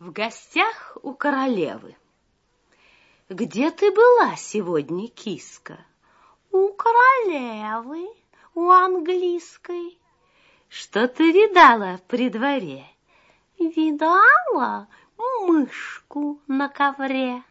В гостях у королевы. Где ты была сегодня, киска? У королевы, у английской. Что ты видала при дворе? Видала мышку на ковре.